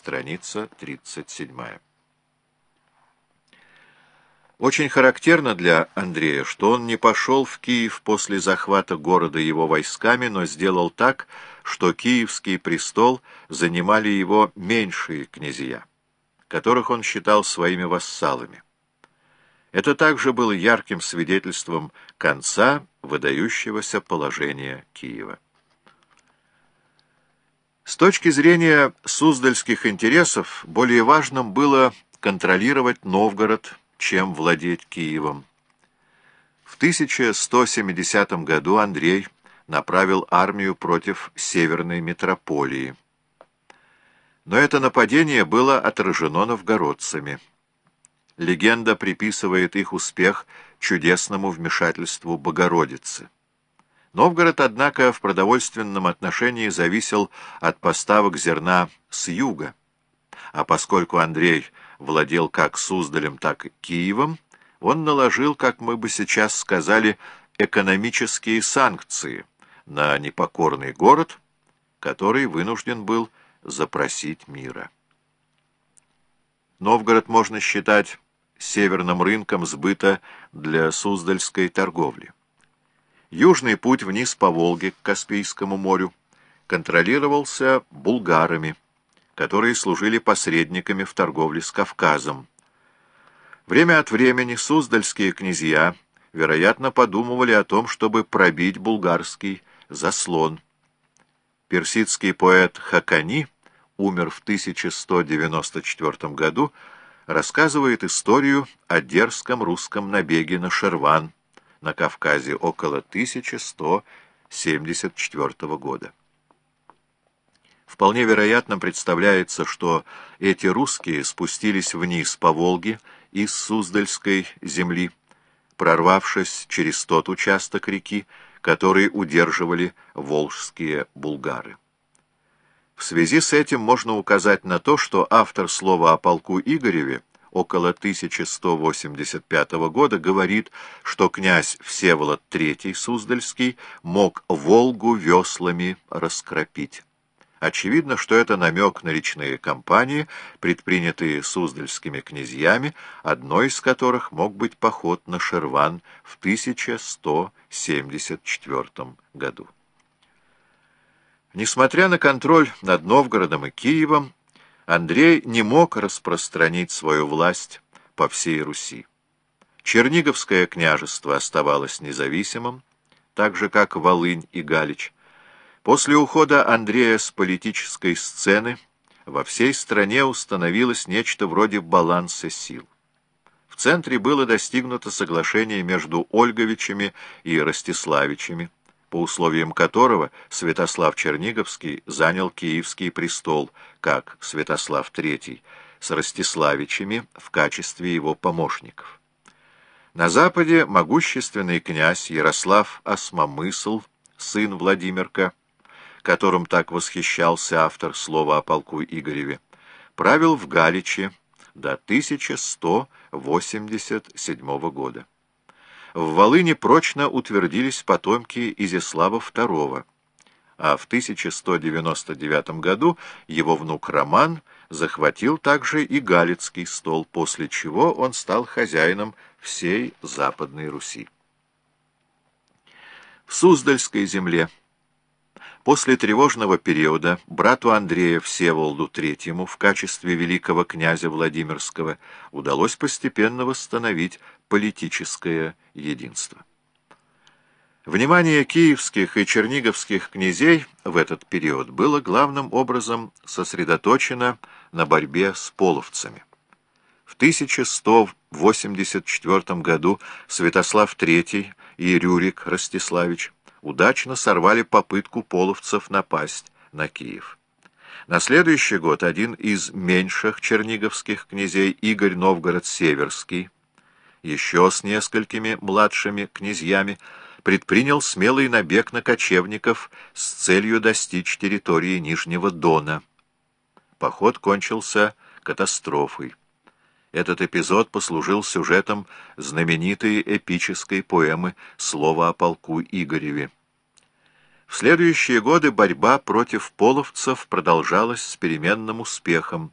страница 37. Очень характерно для Андрея, что он не пошел в Киев после захвата города его войсками, но сделал так, что киевский престол занимали его меньшие князья, которых он считал своими вассалами. Это также было ярким свидетельством конца выдающегося положения Киева. С точки зрения суздальских интересов более важным было контролировать Новгород, чем владеть Киевом. В 1170 году Андрей направил армию против Северной Метрополии. Но это нападение было отражено новгородцами. Легенда приписывает их успех чудесному вмешательству Богородицы. Новгород, однако, в продовольственном отношении зависел от поставок зерна с юга, а поскольку Андрей владел как Суздалем, так и Киевом, он наложил, как мы бы сейчас сказали, экономические санкции на непокорный город, который вынужден был запросить мира. Новгород можно считать северным рынком сбыта для Суздальской торговли. Южный путь вниз по Волге к Каспийскому морю контролировался булгарами, которые служили посредниками в торговле с Кавказом. Время от времени суздальские князья, вероятно, подумывали о том, чтобы пробить булгарский заслон. Персидский поэт Хакани умер в 1194 году, рассказывает историю о дерзком русском набеге на Шерван на Кавказе около 1174 года. Вполне вероятно представляется, что эти русские спустились вниз по Волге из Суздальской земли, прорвавшись через тот участок реки, который удерживали волжские булгары. В связи с этим можно указать на то, что автор слова о полку Игореве около 1185 года говорит, что князь Всеволод III Суздальский мог Волгу веслами раскропить. Очевидно, что это намек на речные кампании, предпринятые суздальскими князьями, одной из которых мог быть поход на Шерван в 1174 году. Несмотря на контроль над Новгородом и Киевом, Андрей не мог распространить свою власть по всей Руси. Черниговское княжество оставалось независимым, так же, как Волынь и Галич. После ухода Андрея с политической сцены во всей стране установилось нечто вроде баланса сил. В центре было достигнуто соглашение между Ольговичами и Ростиславичами, по условиям которого Святослав Черниговский занял Киевский престол, как Святослав III, с Ростиславичами в качестве его помощников. На западе могущественный князь Ярослав Осмомысл, сын Владимирка, которым так восхищался автор слова о полку Игореве, правил в Галиче до 1187 года в Волыне прочно утвердились потомки Изяслава II, а в 1199 году его внук Роман захватил также и Галицкий стол, после чего он стал хозяином всей Западной Руси. В Суздальской земле После тревожного периода брату Андрея Всеволоду III в качестве великого князя Владимирского удалось постепенно восстановить политическое единство. Внимание киевских и черниговских князей в этот период было главным образом сосредоточено на борьбе с половцами. В 1184 году Святослав III и Рюрик Ростиславич удачно сорвали попытку половцев напасть на Киев. На следующий год один из меньших черниговских князей Игорь Новгород-Северский, еще с несколькими младшими князьями, предпринял смелый набег на кочевников с целью достичь территории Нижнего Дона. Поход кончился катастрофой. Этот эпизод послужил сюжетом знаменитой эпической поэмы «Слово о полку Игореве». В следующие годы борьба против половцев продолжалась с переменным успехом.